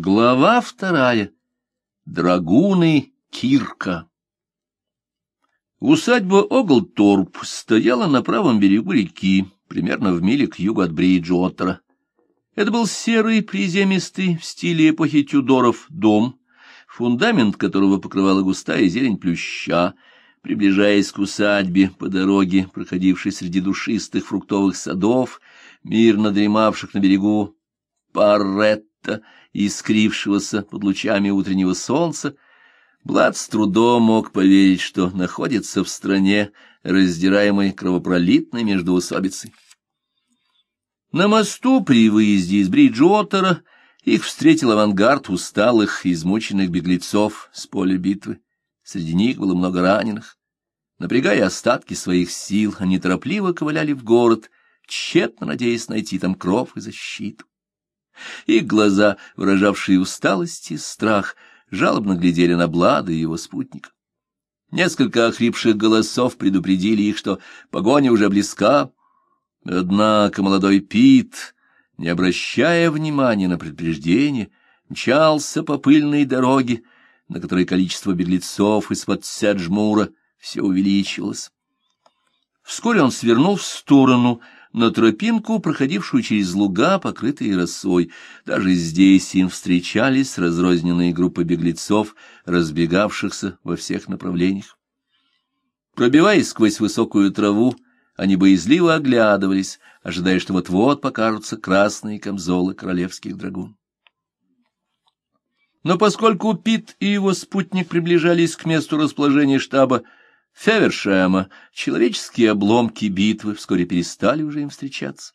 Глава вторая. Драгуны Кирка. Усадьба Оглторп стояла на правом берегу реки, примерно в миле к югу от Бриджуоттера. Это был серый, приземистый, в стиле эпохи Тюдоров, дом, фундамент которого покрывала густая зелень плюща. Приближаясь к усадьбе по дороге, проходившей среди душистых фруктовых садов, мирно дремавших на берегу Парретта, искрившегося под лучами утреннего солнца, Блад с трудом мог поверить, что находится в стране, раздираемой кровопролитной междоусобицей. На мосту при выезде из Бриджуотера их встретил авангард усталых, измученных беглецов с поля битвы. Среди них было много раненых. Напрягая остатки своих сил, они торопливо ковыляли в город, тщетно надеясь найти там кров и защиту. Их глаза, выражавшие усталость и страх, жалобно глядели на Блада и его спутника. Несколько охрипших голосов предупредили их, что погоня уже близка. Однако молодой Пит, не обращая внимания на предупреждение, мчался по пыльной дороге, на которой количество беглецов из-под Седжмура все увеличивалось. Вскоре он свернул в сторону — на тропинку, проходившую через луга, покрытые росой. Даже здесь им встречались разрозненные группы беглецов, разбегавшихся во всех направлениях. Пробиваясь сквозь высокую траву, они боязливо оглядывались, ожидая, что вот-вот покажутся красные камзолы королевских драгун. Но поскольку Пит и его спутник приближались к месту расположения штаба, Февершема, человеческие обломки битвы вскоре перестали уже им встречаться.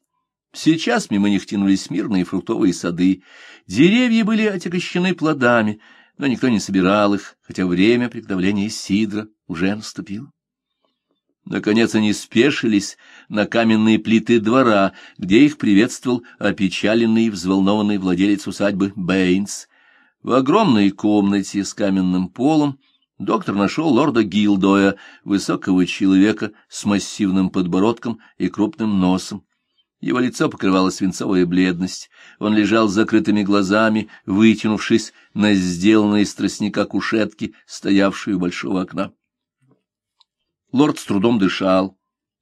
Сейчас мимо них тянулись мирные фруктовые сады, деревья были отягощены плодами, но никто не собирал их, хотя время приготовления сидра уже наступило. Наконец они спешились на каменные плиты двора, где их приветствовал опечаленный и взволнованный владелец усадьбы Бэйнс. В огромной комнате с каменным полом доктор нашел лорда Гилдоя, высокого человека с массивным подбородком и крупным носом. Его лицо покрывало свинцовая бледность. Он лежал с закрытыми глазами, вытянувшись на сделанной из тростника кушетки, стоявшую у большого окна. Лорд с трудом дышал,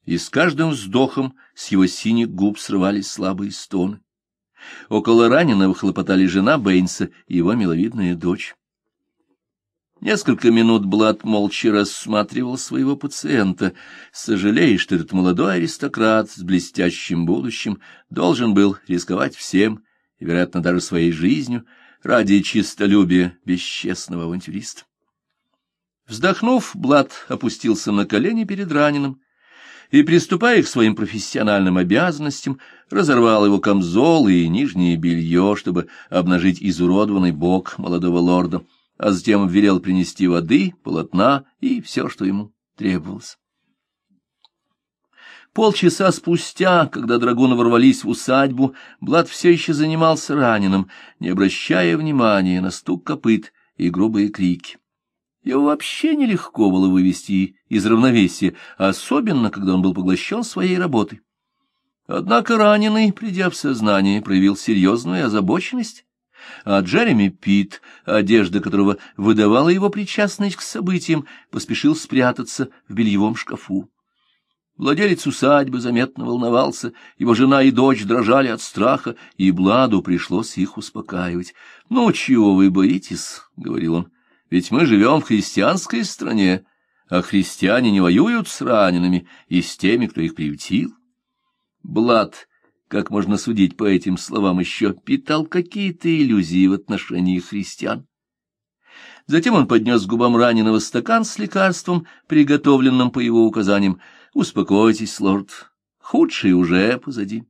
и с каждым вздохом с его синих губ срывались слабые стоны. Около раненого хлопотали жена Бэйнса и его миловидная дочь. Несколько минут Блад молча рассматривал своего пациента, сожалея, что этот молодой аристократ с блестящим будущим должен был рисковать всем, и, вероятно, даже своей жизнью, ради чистолюбия бесчестного авантюриста. Вздохнув, Блад опустился на колени перед раненым и, приступая к своим профессиональным обязанностям, разорвал его камзол и нижнее белье, чтобы обнажить изуродованный бок молодого лорда — а затем велел принести воды, полотна и все, что ему требовалось. Полчаса спустя, когда драгуны ворвались в усадьбу, Блад все еще занимался раненым, не обращая внимания на стук копыт и грубые крики. Его вообще нелегко было вывести из равновесия, особенно, когда он был поглощен своей работой. Однако раненый, придя в сознание, проявил серьезную озабоченность а Джереми Пит, одежда которого выдавала его причастность к событиям, поспешил спрятаться в бельевом шкафу. Владелец усадьбы заметно волновался, его жена и дочь дрожали от страха, и Бладу пришлось их успокаивать. — Ну, чего вы боитесь? — говорил он. — Ведь мы живем в христианской стране, а христиане не воюют с ранеными и с теми, кто их приютил. Блад как можно судить по этим словам, еще питал какие-то иллюзии в отношении христиан. Затем он поднес губам раненого стакан с лекарством, приготовленным по его указаниям. «Успокойтесь, лорд, худшее уже позади».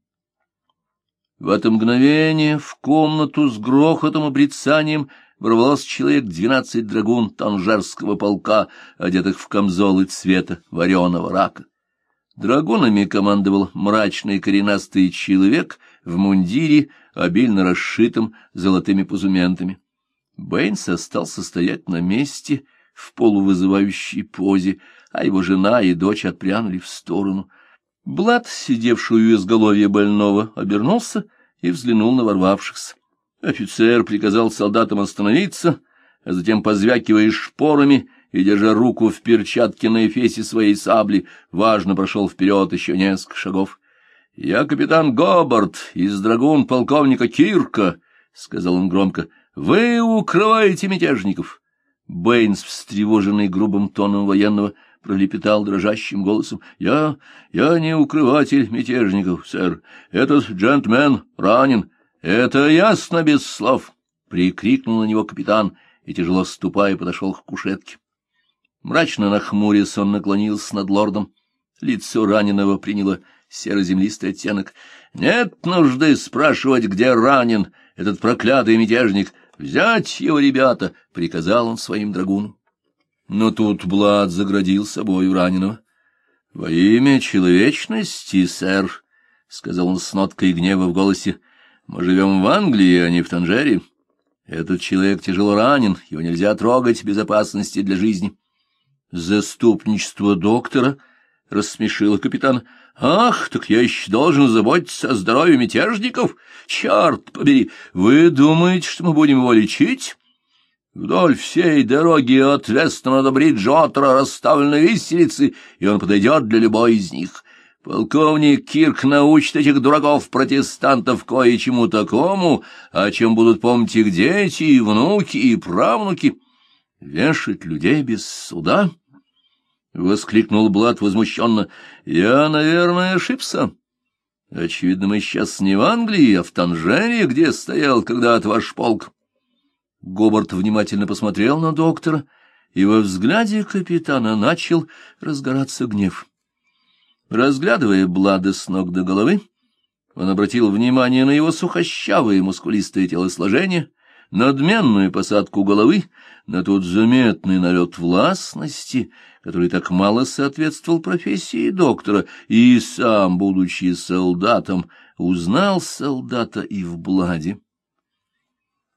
В это мгновение в комнату с грохотом и ворвалось человек двенадцать драгун танжерского полка, одетых в камзолы цвета вареного рака. Драгунами командовал мрачный коренастый человек в мундире, обильно расшитым золотыми пузументами. Бэйнс остался стоять на месте в полувызывающей позе, а его жена и дочь отпрянули в сторону. Блад, сидевший у изголовья больного, обернулся и взглянул на ворвавшихся. Офицер приказал солдатам остановиться, а затем, позвякивая шпорами и держа руку в перчатке на эфесе своей сабли, важно прошел вперед еще несколько шагов. — Я капитан Гобарт из драгун полковника Кирка, — сказал он громко. — Вы укрываете мятежников. Бэйнс, встревоженный грубым тоном военного, пролепетал дрожащим голосом. — Я... я не укрыватель мятежников, сэр. Этот джентльмен ранен. Это ясно без слов. Прикрикнул на него капитан и, тяжело ступая, подошел к кушетке. Мрачно нахмурясь, он наклонился над лордом. Лицо раненого приняло серо-землистый оттенок. — Нет нужды спрашивать, где ранен этот проклятый мятежник. Взять его, ребята! — приказал он своим драгунам. Но тут Блад заградил собою раненого. — Во имя человечности, сэр, — сказал он с ноткой гнева в голосе, — мы живем в Англии, а не в Танжере. Этот человек тяжело ранен, его нельзя трогать безопасности для жизни. Заступничество доктора рассмешило капитан. Ах, так я еще должен заботиться о здоровье мятежников? Черт побери, вы думаете, что мы будем его лечить? Вдоль всей дороги от Вестона до Бриджотера расставлены виселицы, и он подойдет для любой из них. Полковник Кирк научит этих дураков-протестантов кое-чему такому, о чем будут помнить их дети, и внуки, и правнуки. Вешать людей без суда? — воскликнул Блад возмущенно. — Я, наверное, ошибся. Очевидно, мы сейчас не в Англии, а в Танжере, где стоял когда-то ваш полк. Гобарт внимательно посмотрел на доктора, и во взгляде капитана начал разгораться гнев. Разглядывая Блада с ног до головы, он обратил внимание на его сухощавое мускулистое телосложение — надменную посадку головы, на тот заметный налет властности, который так мало соответствовал профессии доктора, и сам, будучи солдатом, узнал солдата и в Бладе.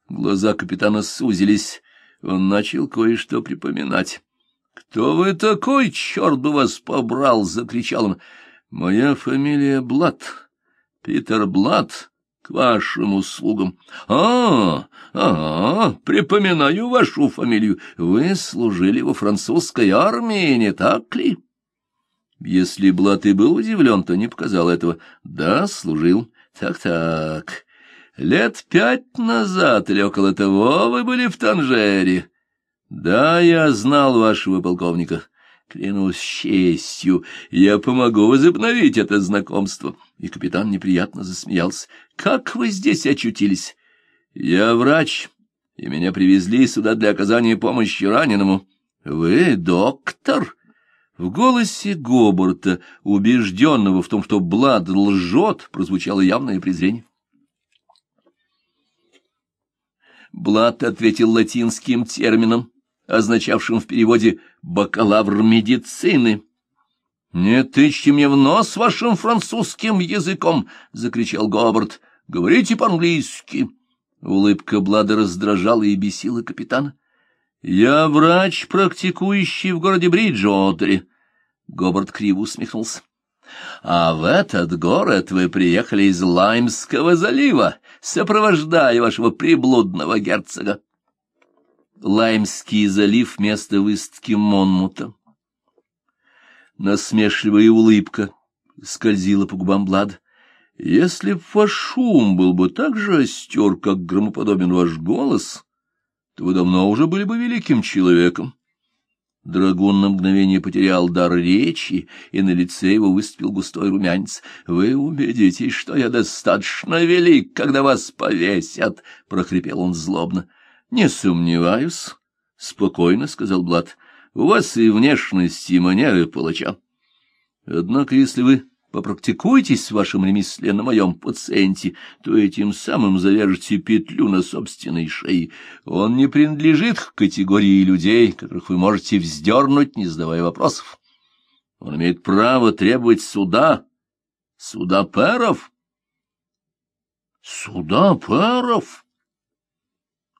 Глаза капитана сузились, он начал кое-что припоминать. — Кто вы такой, черт бы вас побрал? — закричал он. — Моя фамилия Блад, Питер Блад, к вашим услугам. А, а, припоминаю вашу фамилию. Вы служили во французской армии, не так ли? Если Блат и был удивлен, то не показал этого. Да, служил. Так-так. Лет пять назад или около того вы были в Танжере. Да, я знал вашего полковника. Клянусь честью, я помогу возобновить это знакомство. И капитан неприятно засмеялся. Как вы здесь очутились? Я врач, и меня привезли сюда для оказания помощи раненому. Вы доктор? В голосе Гобарта, убежденного в том, что Блад лжет, прозвучало явное презрение. Блад ответил латинским термином, означавшим в переводе «бакалавр медицины». «Не тычьте мне в нос вашим французским языком!» — закричал Гобарт. «Говорите по-английски!» Улыбка Блада раздражала и бесила капитана. «Я врач, практикующий в городе Бриджуотере». Гобарт криво усмехнулся. «А в этот город вы приехали из Лаймского залива, сопровождая вашего приблудного герцога». Лаймский залив — место выставки Монмута. Насмешливая улыбка скользила по губам Блада. Если б ваш шум был бы так же остер, как громоподобен ваш голос, то вы давно уже были бы великим человеком. Драгун на мгновение потерял дар речи, и на лице его выступил густой румянец. — Вы убедитесь, что я достаточно велик, когда вас повесят, — прохрипел он злобно. — Не сомневаюсь, — спокойно сказал Блад. — У вас и внешность, и манеры палача. Однако, если вы попрактикуйтесь в вашем ремесле на моем пациенте, то этим самым завяжете петлю на собственной шее. Он не принадлежит к категории людей, которых вы можете вздернуть, не задавая вопросов. Он имеет право требовать суда, суда пэров. Суда пэров?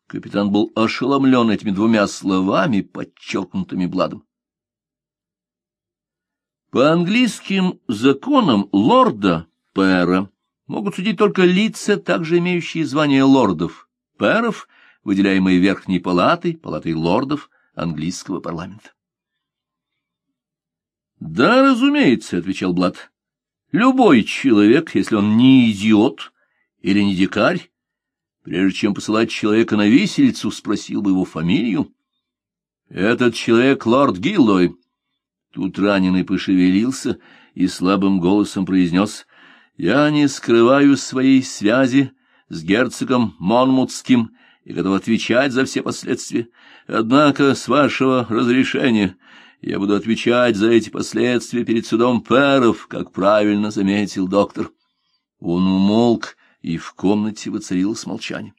Капитан был ошеломлен этими двумя словами, подчеркнутыми Бладом. По английским законам лорда, пэра, могут судить только лица, также имеющие звание лордов, пэров, выделяемые Верхней палатой, палатой лордов английского парламента. «Да, разумеется», — отвечал Блад. «Любой человек, если он не идиот или не дикарь, прежде чем посылать человека на виселицу, спросил бы его фамилию. Этот человек — лорд Гиллой». Тут раненый пошевелился и слабым голосом произнес «Я не скрываю своей связи с герцогом Монмутским и готов отвечать за все последствия. Однако, с вашего разрешения, я буду отвечать за эти последствия перед судом пэров, как правильно заметил доктор». Он умолк, и в комнате воцарилось молчание.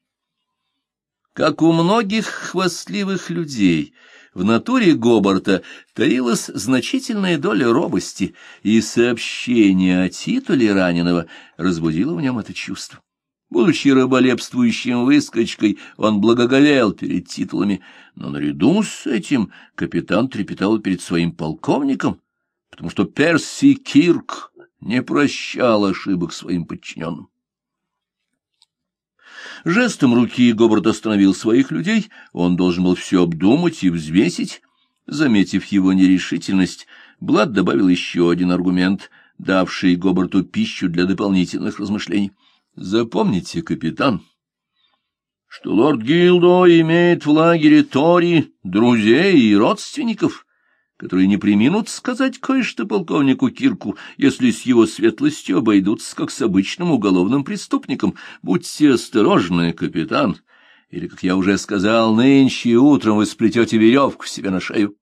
Как у многих хвастливых людей, в натуре Гобарта таилась значительная доля робости, и сообщение о титуле раненого разбудило в нем это чувство. Будучи раболепствующим выскочкой, он благоговел перед титулами, но наряду с этим капитан трепетал перед своим полковником, потому что Перси Кирк не прощал ошибок своим подчиненным. Жестом руки Гобарт остановил своих людей, он должен был все обдумать и взвесить. Заметив его нерешительность, Блад добавил еще один аргумент, давший Гобарту пищу для дополнительных размышлений. «Запомните, капитан, что лорд Гилдо имеет в лагере Тори друзей и родственников» которые не приминут сказать кое-что полковнику Кирку, если с его светлостью обойдутся как с обычным уголовным преступником. Будьте осторожны, капитан, или, как я уже сказал, нынче утром вы сплетете веревку себе на шею.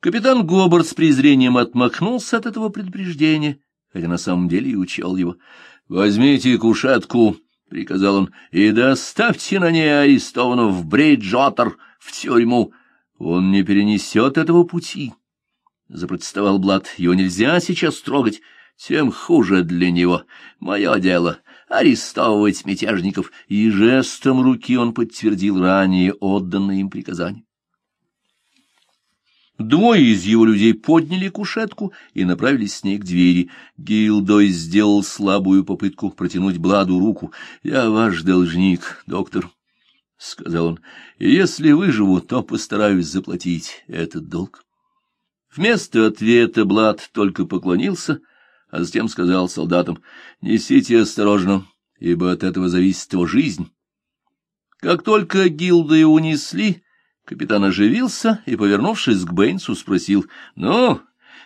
Капитан Гобарт с презрением отмахнулся от этого предупреждения, хотя на самом деле и учел его. — Возьмите кушетку, — приказал он, — и доставьте на ней арестованного в Брейджотер, в тюрьму. Он не перенесет этого пути, — запротестовал Блад. Его нельзя сейчас трогать, тем хуже для него. Мое дело — арестовывать мятежников, и жестом руки он подтвердил ранее отданное им приказание. Двое из его людей подняли кушетку и направились с ней к двери. Гилдой сделал слабую попытку протянуть Бладу руку. — Я ваш должник, доктор. —— сказал он, — если выживу, то постараюсь заплатить этот долг. Вместо ответа Блад только поклонился, а затем сказал солдатам, — несите осторожно, ибо от этого зависит его жизнь. Как только гилды унесли, капитан оживился и, повернувшись к Бэйнсу, спросил, — Ну,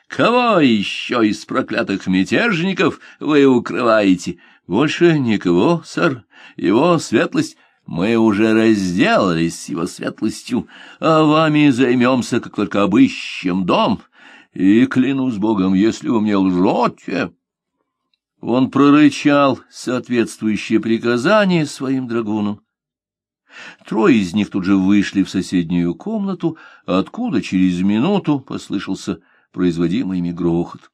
кого еще из проклятых мятежников вы укрываете? — Больше никого, сэр. Его светлость мы уже разделались с его светлостью, а вами займемся, как только обыщем дом. И, клянусь богом, если вы мне лжете...» Он прорычал соответствующее приказание своим драгунам. Трое из них тут же вышли в соседнюю комнату, откуда через минуту послышался производимый ими грохот.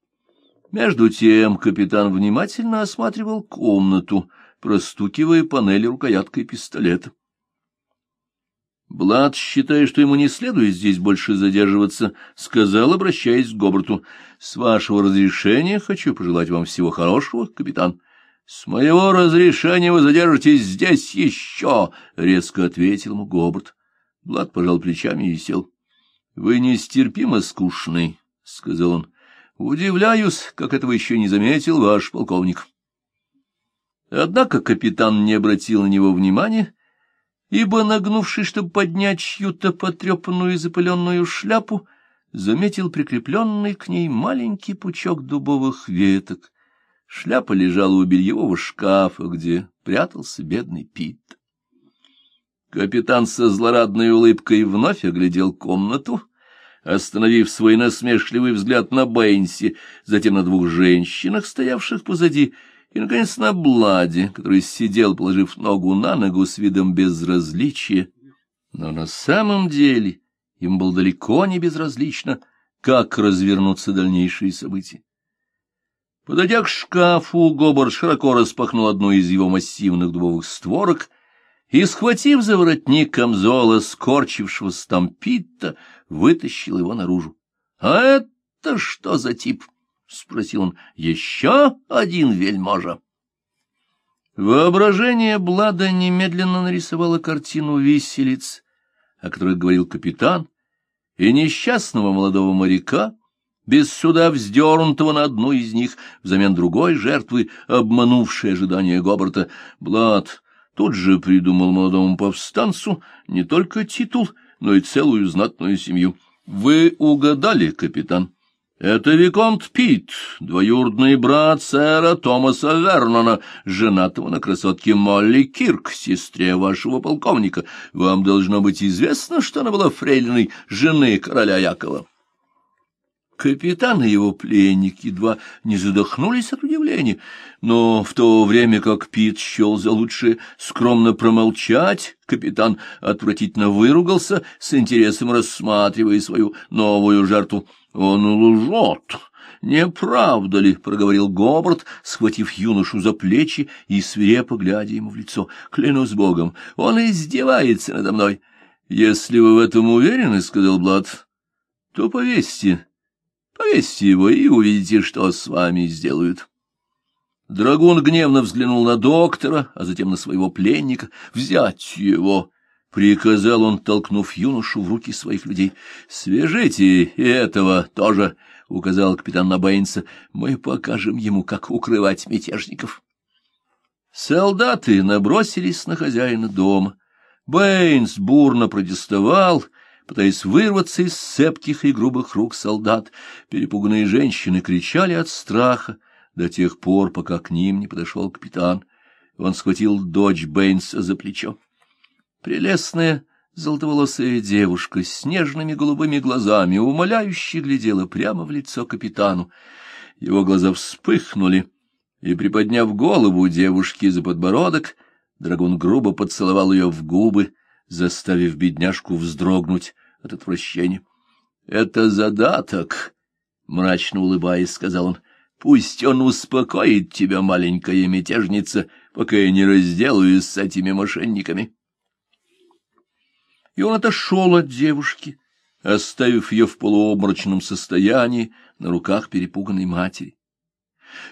Между тем капитан внимательно осматривал комнату, простукивая панели рукояткой пистолета. Блад, считая, что ему не следует здесь больше задерживаться, сказал, обращаясь к Гобарту, — С вашего разрешения хочу пожелать вам всего хорошего, капитан. — С моего разрешения вы задержитесь здесь еще, — резко ответил ему Гобарт. Блад пожал плечами и сел. — Вы нестерпимо скучный, — сказал он. — Удивляюсь, как этого еще не заметил ваш полковник. — Однако капитан не обратил на него внимания, ибо, нагнувшись, чтобы поднять чью-то потрепанную и запыленную шляпу, заметил прикрепленный к ней маленький пучок дубовых веток. Шляпа лежала у бельевого шкафа, где прятался бедный Пит. Капитан со злорадной улыбкой вновь оглядел комнату, остановив свой насмешливый взгляд на Бэйнси, затем на двух женщинах, стоявших позади, и, наконец, на Бладе, который сидел, положив ногу на ногу с видом безразличия. Но на самом деле им было далеко не безразлично, как развернутся дальнейшие события. Подойдя к шкафу, Гобар широко распахнул одну из его массивных дубовых створок и, схватив за воротник камзола, скорчившегося там Питта, вытащил его наружу. — А это что за тип? —— спросил он. — Еще один вельможа. Воображение Блада немедленно нарисовало картину виселиц, о которой говорил капитан, и несчастного молодого моряка, без суда вздернутого на одну из них, взамен другой жертвы, обманувшей ожидания Гобарта. Блад тут же придумал молодому повстанцу не только титул, но и целую знатную семью. — Вы угадали, капитан. Это Виконт Пит, двоюродный брат сэра Томаса Вернона, женатого на красотке Молли Кирк, сестре вашего полковника. Вам должно быть известно, что она была фрейлиной жены короля Якова. Капитан и его пленник едва не задохнулись от удивления, но в то время как Пит счел за лучшее скромно промолчать, капитан отвратительно выругался, с интересом рассматривая свою новую жертву. «Он лжет!» «Не правда ли?» — проговорил Гобарт, схватив юношу за плечи и свирепо глядя ему в лицо. «Клянусь Богом, он издевается надо мной!» «Если вы в этом уверены, — сказал Блад, — то повесьте, повесьте его и увидите, что с вами сделают». Драгун гневно взглянул на доктора, а затем на своего пленника. «Взять его!» — приказал он, толкнув юношу в руки своих людей. — Свяжите этого тоже, — указал капитан на Мы покажем ему, как укрывать мятежников. Солдаты набросились на хозяина дома. Бэйнс бурно протестовал, пытаясь вырваться из цепких и грубых рук солдат. Перепуганные женщины кричали от страха до тех пор, пока к ним не подошел капитан. Он схватил дочь Бэйнса за плечо. Прелестная золотоволосая девушка с нежными голубыми глазами умоляюще глядела прямо в лицо капитану. Его глаза вспыхнули, и, приподняв голову девушки за подбородок, драгун грубо поцеловал ее в губы, заставив бедняжку вздрогнуть от отвращения. — Это задаток, — мрачно улыбаясь, сказал он. — Пусть он успокоит тебя, маленькая мятежница, пока я не разделаюсь с этими мошенниками. — и он отошел от девушки, оставив ее в полуобморочном состоянии на руках перепуганной матери.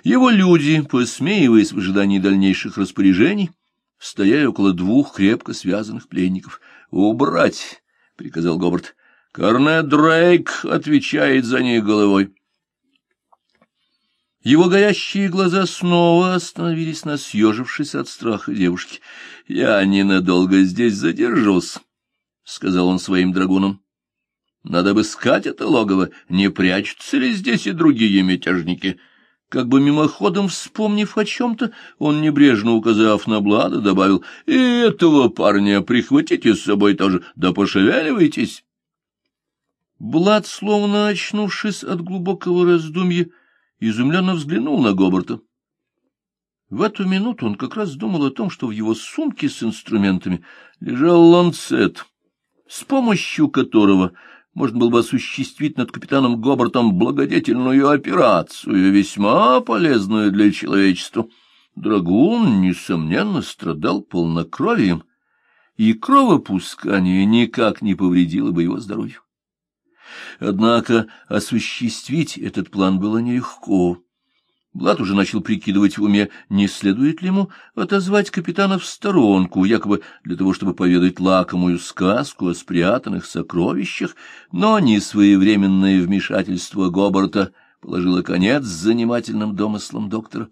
Его люди, посмеиваясь в ожидании дальнейших распоряжений, стояли около двух крепко связанных пленников. «Убрать!» — приказал Говард. «Корнет Дрейк отвечает за них головой». Его горящие глаза снова остановились на съежившись от страха девушки. «Я ненадолго здесь задержусь». — сказал он своим драгунам. — Надо бы искать это логово, не прячутся ли здесь и другие мятежники. Как бы мимоходом вспомнив о чем-то, он, небрежно указав на Блада, добавил, — И этого парня прихватите с собой тоже, да пошевеливайтесь. Блад, словно очнувшись от глубокого раздумья, изумленно взглянул на Гобарта. В эту минуту он как раз думал о том, что в его сумке с инструментами лежал ланцет — с помощью которого можно было бы осуществить над капитаном Гобартом благодетельную операцию, весьма полезную для человечества. Драгун, несомненно, страдал полнокровием, и кровопускание никак не повредило бы его здоровью. Однако осуществить этот план было нелегко. Блад уже начал прикидывать в уме, не следует ли ему отозвать капитана в сторонку, якобы для того, чтобы поведать лакомую сказку о спрятанных сокровищах, но несвоевременное вмешательство Гобарта положило конец занимательным домыслам доктора.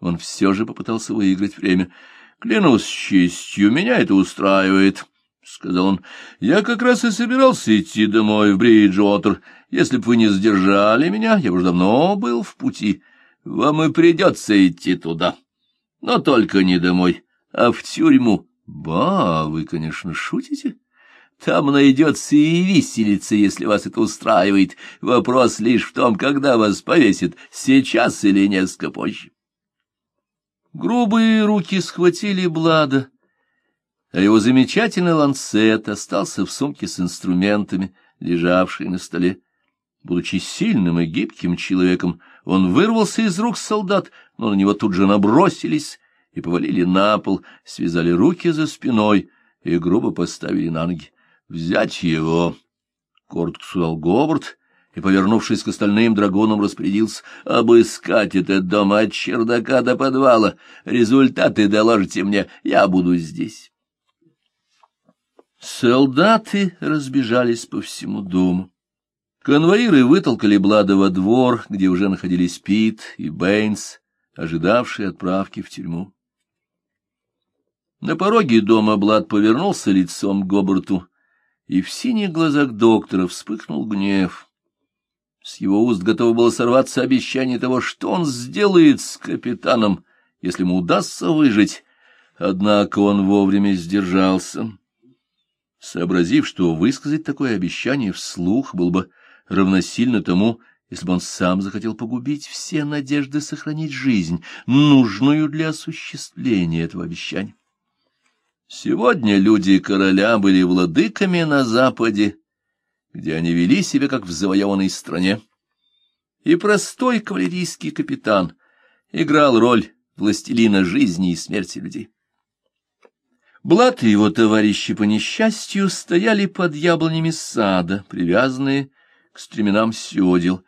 Он все же попытался выиграть время. — Клянусь честью, меня это устраивает, — сказал он. — Я как раз и собирался идти домой в Бриджуотер. Если бы вы не сдержали меня, я бы уже давно был в пути. — вам и придется идти туда. Но только не домой, а в тюрьму. Ба, вы, конечно, шутите? Там найдется и виселица, если вас это устраивает. Вопрос лишь в том, когда вас повесят, сейчас или несколько позже. Грубые руки схватили Блада, а его замечательный ланцет остался в сумке с инструментами, лежавшей на столе. Будучи сильным и гибким человеком, он вырвался из рук солдат, но на него тут же набросились и повалили на пол, связали руки за спиной и грубо поставили на ноги. «Взять его!» — коротко сказал Говард и, повернувшись к остальным драгунам, распорядился обыскать этот дом от чердака до подвала. Результаты доложите мне, я буду здесь. Солдаты разбежались по всему дому. Конвоиры вытолкали Блада во двор, где уже находились Пит и Бэйнс, ожидавшие отправки в тюрьму. На пороге дома Блад повернулся лицом к Гобарту, и в синих глазах доктора вспыхнул гнев. С его уст готово было сорваться обещание того, что он сделает с капитаном, если ему удастся выжить. Однако он вовремя сдержался, сообразив, что высказать такое обещание вслух был бы равносильно тому, если бы он сам захотел погубить все надежды сохранить жизнь, нужную для осуществления этого обещания. Сегодня люди короля были владыками на Западе, где они вели себя как в завоеванной стране. И простой кавалерийский капитан играл роль властелина жизни и смерти людей. Блат и его товарищи по несчастью стояли под яблонями сада, привязанные к стременам седел.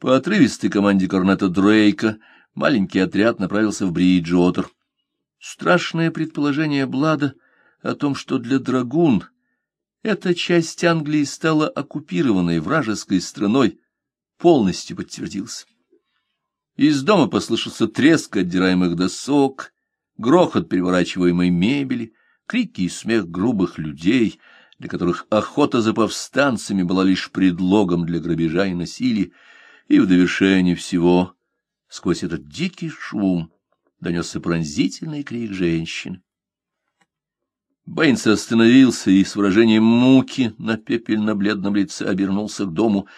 По отрывистой команде корнета Дрейка маленький отряд направился в Бриджотер. Страшное предположение Блада о том, что для драгун эта часть Англии стала оккупированной вражеской страной, полностью подтвердился. Из дома послышался треск отдираемых досок, грохот переворачиваемой мебели, крики и смех грубых людей, для которых охота за повстанцами была лишь предлогом для грабежа и насилия, и в довершении всего, сквозь этот дикий шум, донесся пронзительный крик женщины. Бэйнс остановился и с выражением муки на пепельно-бледном лице обернулся к дому,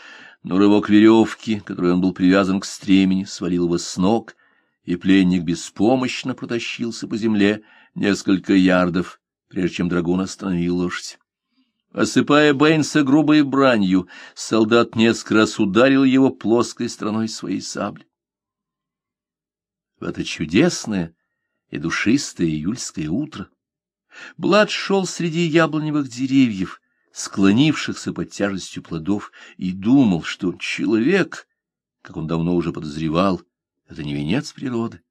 но рывок веревки, которой он был привязан к стремени, свалил его с ног, и пленник беспомощно протащился по земле несколько ярдов, прежде чем драгун остановил лошадь. Осыпая Бэйнса грубой бранью, солдат несколько раз ударил его плоской стороной своей сабли. В это чудесное и душистое июльское утро Блад шел среди яблоневых деревьев, склонившихся под тяжестью плодов, и думал, что человек, как он давно уже подозревал, это не венец природы,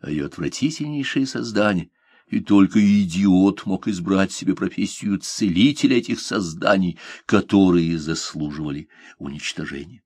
а ее отвратительнейшее создание, и только идиот мог избрать себе профессию целителя этих созданий, которые заслуживали уничтожения.